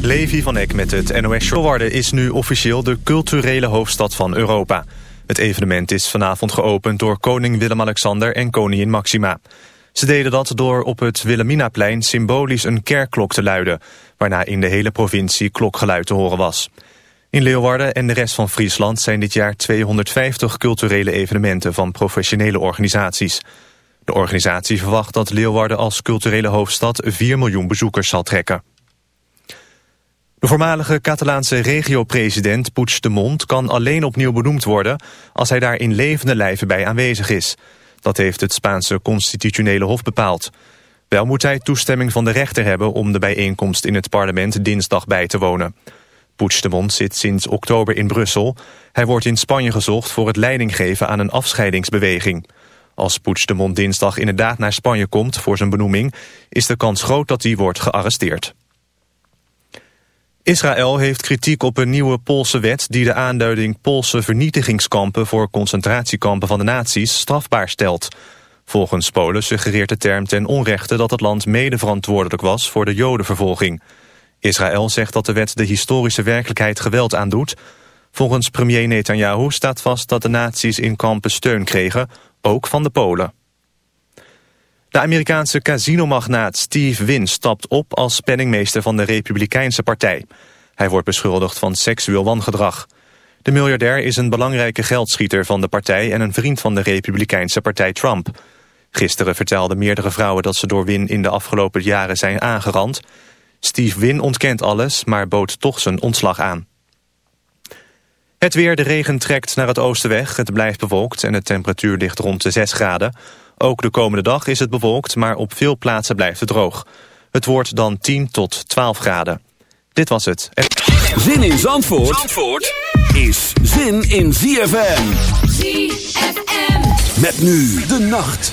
Levi van Eck met het NOS Leeuwarden is nu officieel de culturele hoofdstad van Europa. Het evenement is vanavond geopend door koning Willem-Alexander en koningin Maxima. Ze deden dat door op het Wilhelminaplein symbolisch een kerkklok te luiden... waarna in de hele provincie klokgeluid te horen was. In Leeuwarden en de rest van Friesland zijn dit jaar 250 culturele evenementen van professionele organisaties. De organisatie verwacht dat Leeuwarden als culturele hoofdstad 4 miljoen bezoekers zal trekken. De voormalige Catalaanse regio-president Puigdemont kan alleen opnieuw benoemd worden als hij daar in levende lijven bij aanwezig is. Dat heeft het Spaanse constitutionele hof bepaald. Wel moet hij toestemming van de rechter hebben om de bijeenkomst in het parlement dinsdag bij te wonen. Puigdemont zit sinds oktober in Brussel. Hij wordt in Spanje gezocht voor het leidinggeven aan een afscheidingsbeweging. Als Puigdemont dinsdag inderdaad naar Spanje komt voor zijn benoeming... is de kans groot dat hij wordt gearresteerd. Israël heeft kritiek op een nieuwe Poolse wet... die de aanduiding Poolse vernietigingskampen... voor concentratiekampen van de nazi's strafbaar stelt. Volgens Polen suggereert de term ten onrechte... dat het land mede verantwoordelijk was voor de jodenvervolging. Israël zegt dat de wet de historische werkelijkheid geweld aandoet. Volgens premier Netanyahu staat vast dat de nazi's in kampen steun kregen... ook van de Polen. De Amerikaanse casinomagnaat Steve Wynn stapt op als penningmeester van de Republikeinse Partij. Hij wordt beschuldigd van seksueel wangedrag. De miljardair is een belangrijke geldschieter van de partij en een vriend van de Republikeinse Partij Trump. Gisteren vertelden meerdere vrouwen dat ze door Wynn in de afgelopen jaren zijn aangerand. Steve Wynn ontkent alles, maar bood toch zijn ontslag aan. Het weer, de regen trekt naar het oosten weg. Het blijft bewolkt en de temperatuur ligt rond de 6 graden. Ook de komende dag is het bewolkt, maar op veel plaatsen blijft het droog. Het wordt dan 10 tot 12 graden. Dit was het. Zin in Zandvoort, Zandvoort is zin in ZFM. ZFM. Met nu de nacht.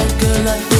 that girl like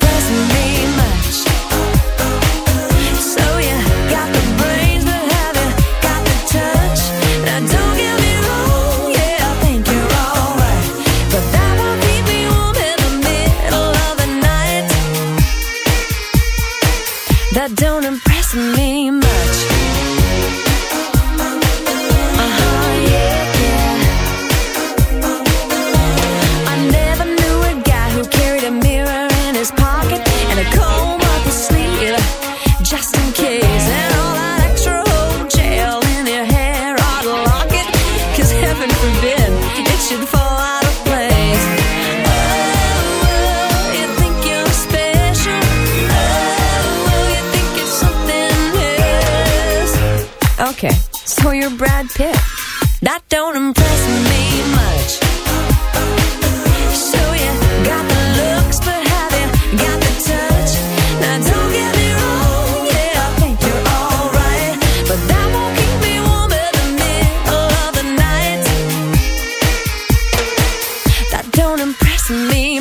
don't impress me.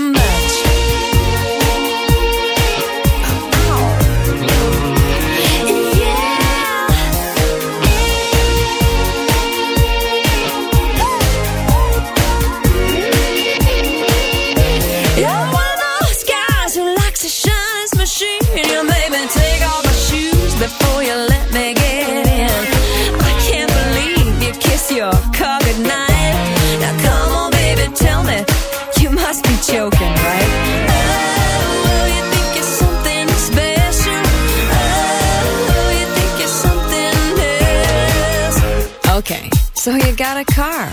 car.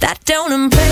That don't impress.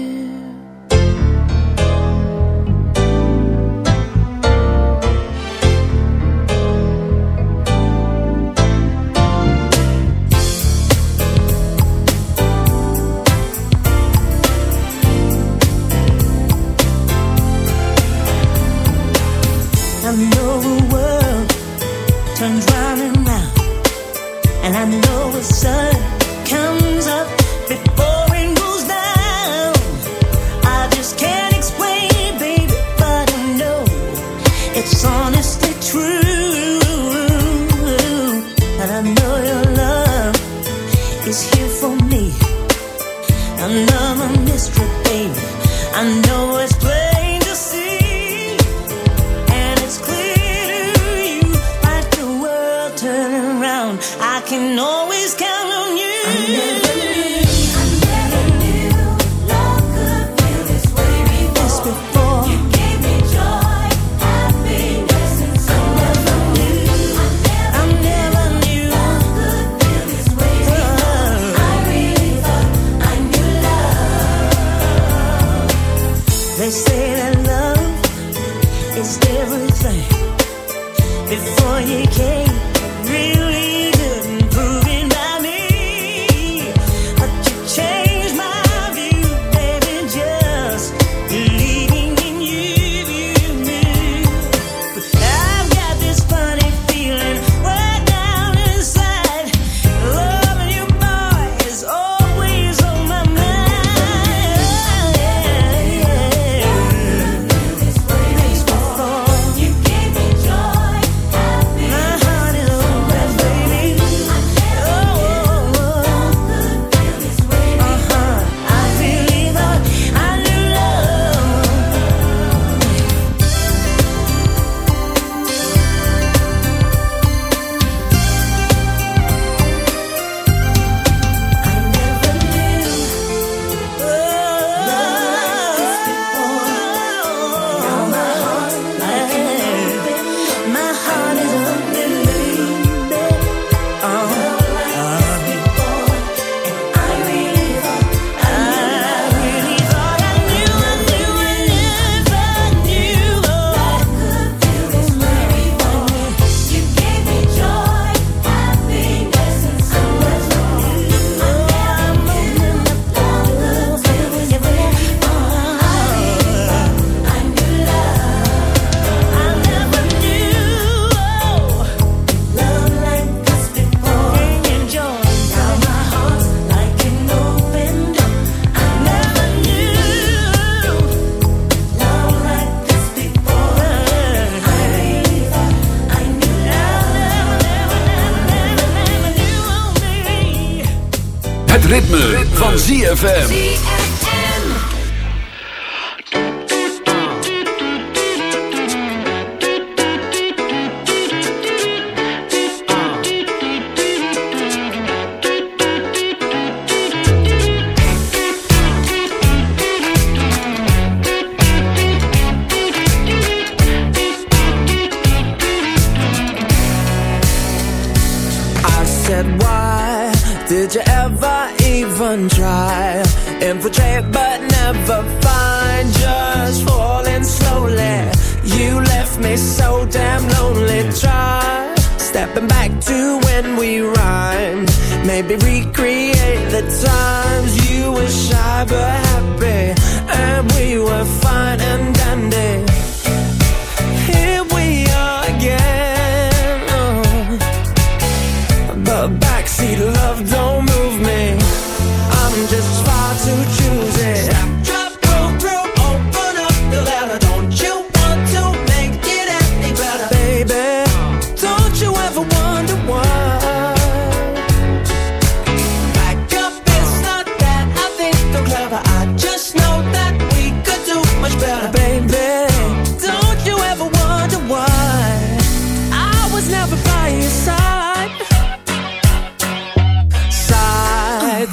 ZFM.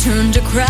need another turn to cry.